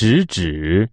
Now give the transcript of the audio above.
食指。